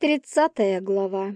Тридцатая глава.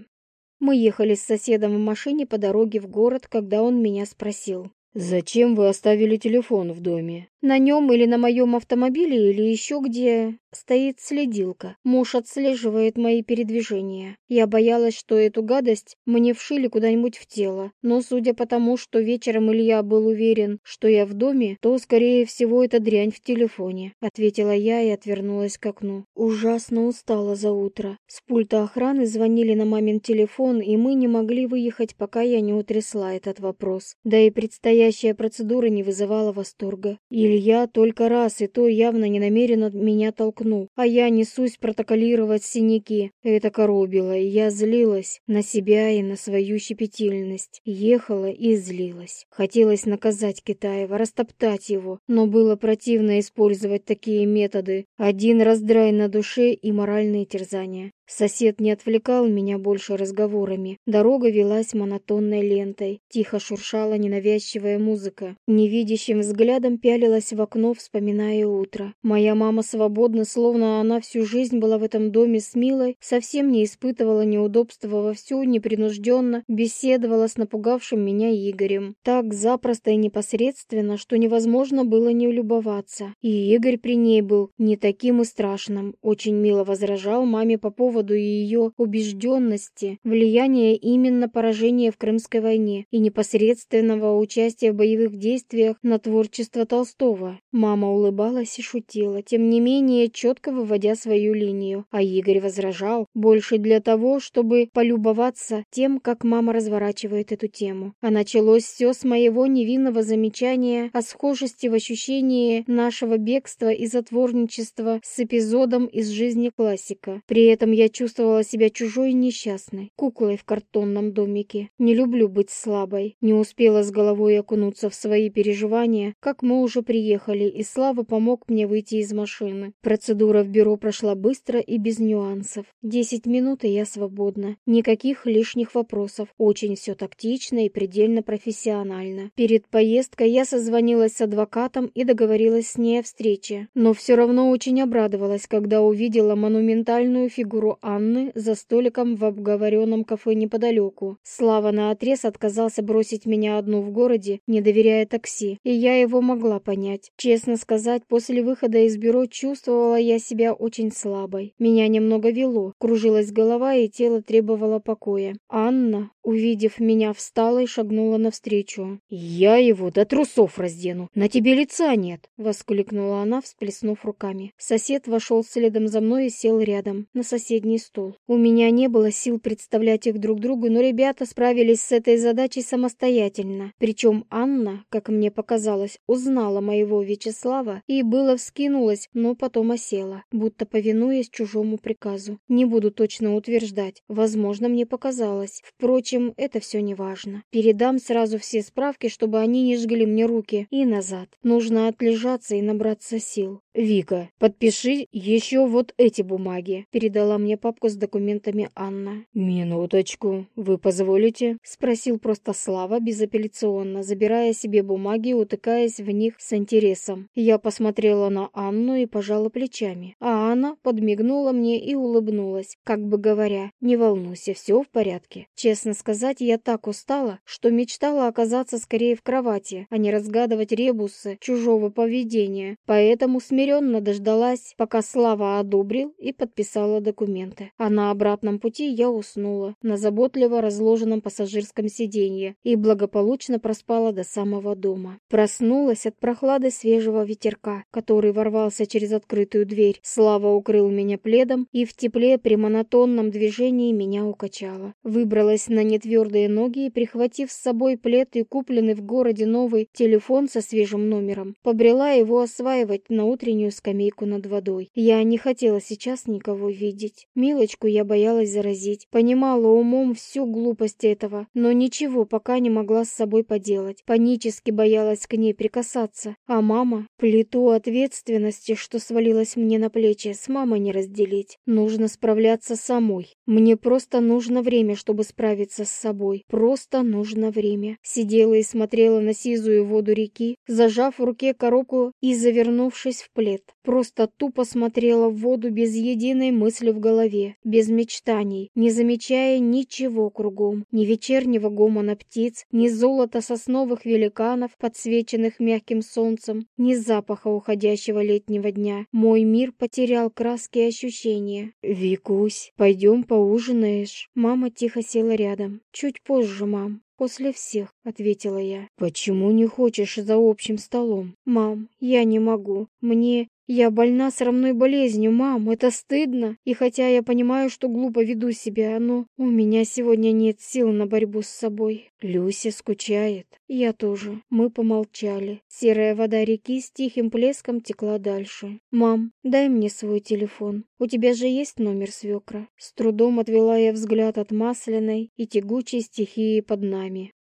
Мы ехали с соседом в машине по дороге в город, когда он меня спросил. «Зачем вы оставили телефон в доме?» На нем или на моем автомобиле, или еще где стоит следилка. Муж отслеживает мои передвижения. Я боялась, что эту гадость мне вшили куда-нибудь в тело. Но судя по тому, что вечером Илья был уверен, что я в доме, то, скорее всего, это дрянь в телефоне. Ответила я и отвернулась к окну. Ужасно устала за утро. С пульта охраны звонили на мамин телефон, и мы не могли выехать, пока я не утрясла этот вопрос. Да и предстоящая процедура не вызывала восторга. Или Илья только раз, и то явно не намеренно меня толкнул, а я несусь протоколировать синяки. Это коробило, и я злилась на себя и на свою щепетильность. Ехала и злилась. Хотелось наказать Китаева, растоптать его, но было противно использовать такие методы. Один раздрай на душе и моральные терзания. Сосед не отвлекал меня больше разговорами. Дорога велась монотонной лентой. Тихо шуршала ненавязчивая музыка. Невидящим взглядом пялилась в окно, вспоминая утро. Моя мама свободна, словно она всю жизнь была в этом доме с Милой, совсем не испытывала неудобства вовсю, непринужденно, беседовала с напугавшим меня Игорем. Так запросто и непосредственно, что невозможно было не улюбоваться. И Игорь при ней был не таким и страшным. Очень мило возражал маме по поводу поводу ее убежденности влияние именно поражения в Крымской войне и непосредственного участия в боевых действиях на творчество Толстого. Мама улыбалась и шутила, тем не менее четко выводя свою линию, а Игорь возражал больше для того, чтобы полюбоваться тем, как мама разворачивает эту тему. А началось все с моего невинного замечания о схожести в ощущении нашего бегства и затворничества с эпизодом из жизни классика. При этом я я чувствовала себя чужой и несчастной, куклой в картонном домике. Не люблю быть слабой. Не успела с головой окунуться в свои переживания, как мы уже приехали, и Слава помог мне выйти из машины. Процедура в бюро прошла быстро и без нюансов. Десять минут, и я свободна. Никаких лишних вопросов. Очень все тактично и предельно профессионально. Перед поездкой я созвонилась с адвокатом и договорилась с ней о встрече. Но все равно очень обрадовалась, когда увидела монументальную фигуру Анны за столиком в обговоренном кафе неподалеку. Слава наотрез отказался бросить меня одну в городе, не доверяя такси, и я его могла понять. Честно сказать, после выхода из бюро чувствовала я себя очень слабой. Меня немного вело, кружилась голова и тело требовало покоя. Анна, увидев меня, встала и шагнула навстречу. «Я его до трусов раздену, на тебе лица нет!» — воскликнула она, всплеснув руками. Сосед вошел следом за мной и сел рядом, на соседней соседний стол. У меня не было сил представлять их друг другу, но ребята справились с этой задачей самостоятельно. Причем Анна, как мне показалось, узнала моего Вячеслава и было вскинулась, но потом осела, будто повинуясь чужому приказу. Не буду точно утверждать. Возможно, мне показалось. Впрочем, это все не важно. Передам сразу все справки, чтобы они не жгли мне руки. И назад. Нужно отлежаться и набраться сил. «Вика, подпиши еще вот эти бумаги», — передала мне папку с документами Анна. «Минуточку, вы позволите?» — спросил просто Слава безапелляционно, забирая себе бумаги и утыкаясь в них с интересом. Я посмотрела на Анну и пожала плечами, а Анна подмигнула мне и улыбнулась, как бы говоря, «Не волнуйся, все в порядке». Честно сказать, я так устала, что мечтала оказаться скорее в кровати, а не разгадывать ребусы чужого поведения, поэтому смиренно дождалась, пока Слава одобрил и подписала документы. А на обратном пути я уснула на заботливо разложенном пассажирском сиденье и благополучно проспала до самого дома. Проснулась от прохлады свежего ветерка, который ворвался через открытую дверь. Слава укрыл меня пледом и в тепле при монотонном движении меня укачала. Выбралась на нетвердые ноги и, прихватив с собой плед и купленный в городе новый телефон со свежим номером, побрела его осваивать на утреннюю скамейку над водой. Я не хотела сейчас никого видеть. Милочку я боялась заразить. Понимала умом всю глупость этого, но ничего пока не могла с собой поделать. Панически боялась к ней прикасаться. А мама? Плиту ответственности, что свалилась мне на плечи, с мамой не разделить. Нужно справляться самой. Мне просто нужно время, чтобы справиться с собой. Просто нужно время. Сидела и смотрела на сизую воду реки, зажав в руке коробку и завернувшись в плед. Просто тупо смотрела в воду без единой мысли в голове, без мечтаний, не замечая ничего кругом, ни вечернего гомона птиц, ни золота сосновых великанов, подсвеченных мягким солнцем, ни запаха уходящего летнего дня. Мой мир потерял краски и ощущения. «Викусь, пойдем поужинаешь?» Мама тихо села рядом. «Чуть позже, мам». «После всех», — ответила я. «Почему не хочешь за общим столом?» «Мам, я не могу. Мне я больна срамной болезнью, мам, это стыдно. И хотя я понимаю, что глупо веду себя, но у меня сегодня нет сил на борьбу с собой. Люся скучает. Я тоже. Мы помолчали. Серая вода реки с тихим плеском текла дальше. Мам, дай мне свой телефон. У тебя же есть номер свекра? С трудом отвела я взгляд от масляной и тягучей стихии под нами.